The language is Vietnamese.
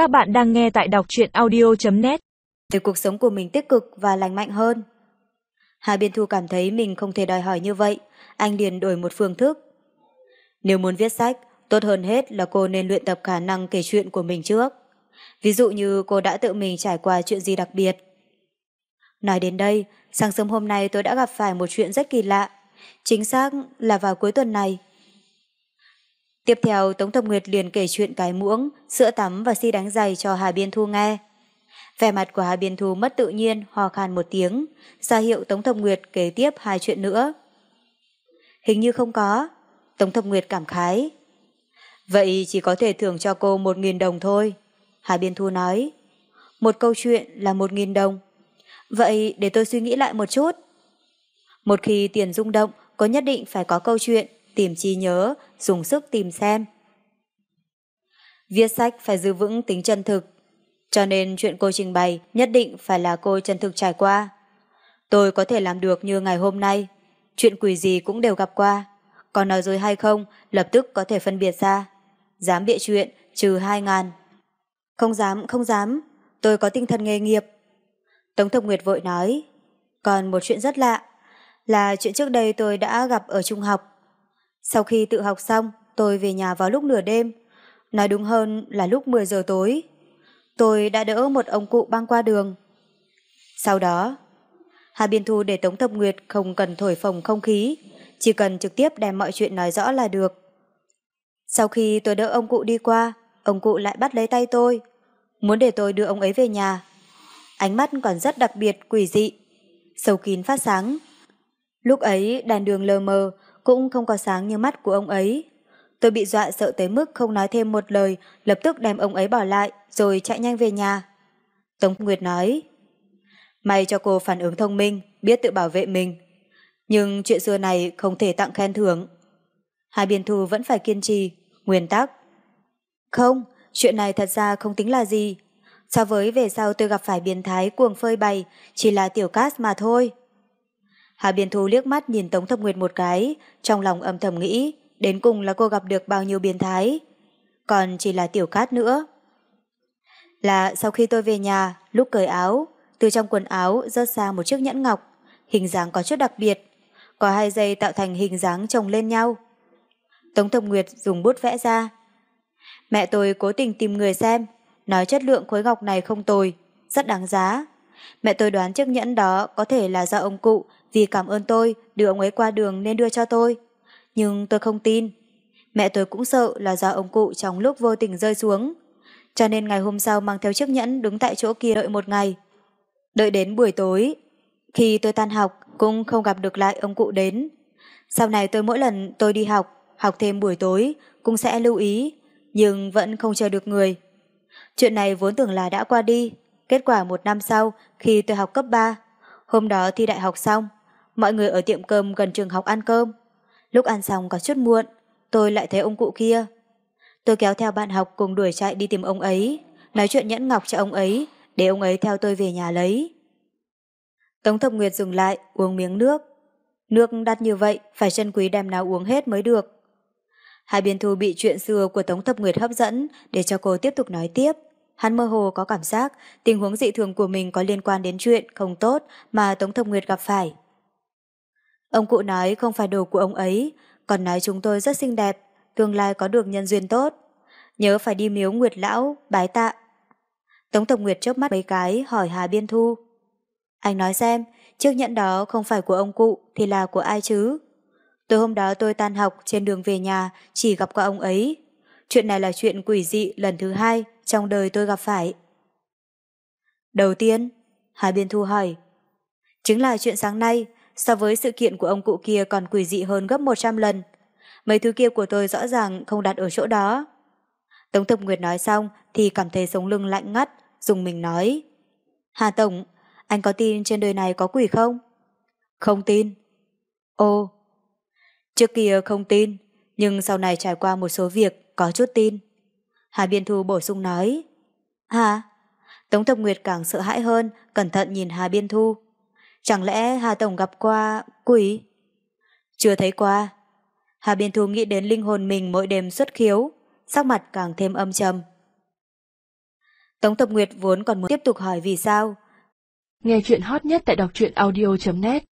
Các bạn đang nghe tại đọc truyện audio.net Để cuộc sống của mình tích cực và lành mạnh hơn. Hà Biên Thu cảm thấy mình không thể đòi hỏi như vậy, anh liền đổi một phương thức. Nếu muốn viết sách, tốt hơn hết là cô nên luyện tập khả năng kể chuyện của mình trước. Ví dụ như cô đã tự mình trải qua chuyện gì đặc biệt. Nói đến đây, sáng sớm hôm nay tôi đã gặp phải một chuyện rất kỳ lạ. Chính xác là vào cuối tuần này. Tiếp theo Tống Thập Nguyệt liền kể chuyện cái muỗng, sữa tắm và si đánh giày cho Hà Biên Thu nghe. Vẻ mặt của Hà Biên Thu mất tự nhiên, ho khan một tiếng, ra hiệu Tống Thập Nguyệt kể tiếp hai chuyện nữa. Hình như không có. Tống Thập Nguyệt cảm khái. Vậy chỉ có thể thưởng cho cô một nghìn đồng thôi. Hà Biên Thu nói. Một câu chuyện là một nghìn đồng. Vậy để tôi suy nghĩ lại một chút. Một khi tiền rung động, có nhất định phải có câu chuyện, tìm chi nhớ, dùng sức tìm xem. Viết sách phải giữ vững tính chân thực, cho nên chuyện cô trình bày nhất định phải là cô chân thực trải qua. Tôi có thể làm được như ngày hôm nay, chuyện quỷ gì cũng đều gặp qua, còn nói dối hay không lập tức có thể phân biệt ra. Dám bịa chuyện, trừ hai ngàn. Không dám, không dám, tôi có tinh thần nghề nghiệp. Tống Thập Nguyệt vội nói, còn một chuyện rất lạ, là chuyện trước đây tôi đã gặp ở trung học. Sau khi tự học xong, tôi về nhà vào lúc nửa đêm, nói đúng hơn là lúc 10 giờ tối. Tôi đã đỡ một ông cụ băng qua đường. Sau đó, Hà Biên Thu để Tống Thập Nguyệt không cần thổi phồng không khí, chỉ cần trực tiếp đem mọi chuyện nói rõ là được. Sau khi tôi đỡ ông cụ đi qua, ông cụ lại bắt lấy tay tôi, muốn để tôi đưa ông ấy về nhà. Ánh mắt còn rất đặc biệt, quỷ dị, sâu kín phát sáng. Lúc ấy đàn đường lờ mờ, cũng không có sáng như mắt của ông ấy. Tôi bị dọa sợ tới mức không nói thêm một lời, lập tức đem ông ấy bỏ lại, rồi chạy nhanh về nhà. Tống Nguyệt nói, May cho cô phản ứng thông minh, biết tự bảo vệ mình. Nhưng chuyện xưa này không thể tặng khen thưởng. Hai biên thu vẫn phải kiên trì, nguyên tắc. Không, chuyện này thật ra không tính là gì. So với về sau tôi gặp phải biến thái cuồng phơi bày, chỉ là tiểu cát mà thôi. Hà Biên Thu liếc mắt nhìn Tống Thập Nguyệt một cái, trong lòng âm thầm nghĩ, đến cùng là cô gặp được bao nhiêu biến thái. Còn chỉ là tiểu cát nữa. Là sau khi tôi về nhà, lúc cởi áo, từ trong quần áo rớt ra một chiếc nhẫn ngọc, hình dáng có chút đặc biệt, có hai dây tạo thành hình dáng chồng lên nhau. Tống Thập Nguyệt dùng bút vẽ ra. Mẹ tôi cố tình tìm người xem, nói chất lượng khối ngọc này không tồi, rất đáng giá. Mẹ tôi đoán chiếc nhẫn đó có thể là do ông cụ vì cảm ơn tôi đưa ông ấy qua đường nên đưa cho tôi. Nhưng tôi không tin. Mẹ tôi cũng sợ là do ông cụ trong lúc vô tình rơi xuống. Cho nên ngày hôm sau mang theo chiếc nhẫn đứng tại chỗ kia đợi một ngày. Đợi đến buổi tối. Khi tôi tan học cũng không gặp được lại ông cụ đến. Sau này tôi mỗi lần tôi đi học, học thêm buổi tối cũng sẽ lưu ý, nhưng vẫn không chờ được người. Chuyện này vốn tưởng là đã qua đi, kết quả một năm sau khi tôi học cấp 3, hôm đó thi đại học xong, mọi người ở tiệm cơm gần trường học ăn cơm. Lúc ăn xong có chút muộn, tôi lại thấy ông cụ kia. Tôi kéo theo bạn học cùng đuổi chạy đi tìm ông ấy, nói chuyện nhẫn ngọc cho ông ấy, để ông ấy theo tôi về nhà lấy. Tống Thập Nguyệt dừng lại, uống miếng nước. Nước đắt như vậy, phải chân quý đem nào uống hết mới được. Hai biên thu bị chuyện xưa của Tống Thập Nguyệt hấp dẫn để cho cô tiếp tục nói tiếp. Hắn mơ hồ có cảm giác tình huống dị thường của mình có liên quan đến chuyện không tốt mà Tống Thông Nguyệt gặp phải. Ông cụ nói không phải đồ của ông ấy, còn nói chúng tôi rất xinh đẹp, tương lai có được nhân duyên tốt. Nhớ phải đi miếu Nguyệt Lão, bái tạ. Tống Thông Nguyệt chớp mắt mấy cái hỏi Hà Biên Thu. Anh nói xem, chiếc nhẫn đó không phải của ông cụ thì là của ai chứ? Tối hôm đó tôi tan học trên đường về nhà chỉ gặp qua ông ấy. Chuyện này là chuyện quỷ dị lần thứ hai trong đời tôi gặp phải. Đầu tiên, Hà Biên Thu hỏi. Chính là chuyện sáng nay, so với sự kiện của ông cụ kia còn quỷ dị hơn gấp 100 lần. Mấy thứ kia của tôi rõ ràng không đặt ở chỗ đó. Tống Thập Nguyệt nói xong thì cảm thấy sống lưng lạnh ngắt, dùng mình nói. Hà Tổng, anh có tin trên đời này có quỷ không? Không tin. Ô, trước kia không tin, nhưng sau này trải qua một số việc có chút tin. Hà Biên Thu bổ sung nói. hà Tống Thập Nguyệt càng sợ hãi hơn, cẩn thận nhìn Hà Biên Thu. Chẳng lẽ Hà Tổng gặp qua quỷ? Chưa thấy qua. Hà Biên Thu nghĩ đến linh hồn mình mỗi đêm xuất khiếu, sắc mặt càng thêm âm trầm. Tống Thập Nguyệt vốn còn muốn tiếp tục hỏi vì sao. Nghe chuyện hot nhất tại đọc truyện audio.net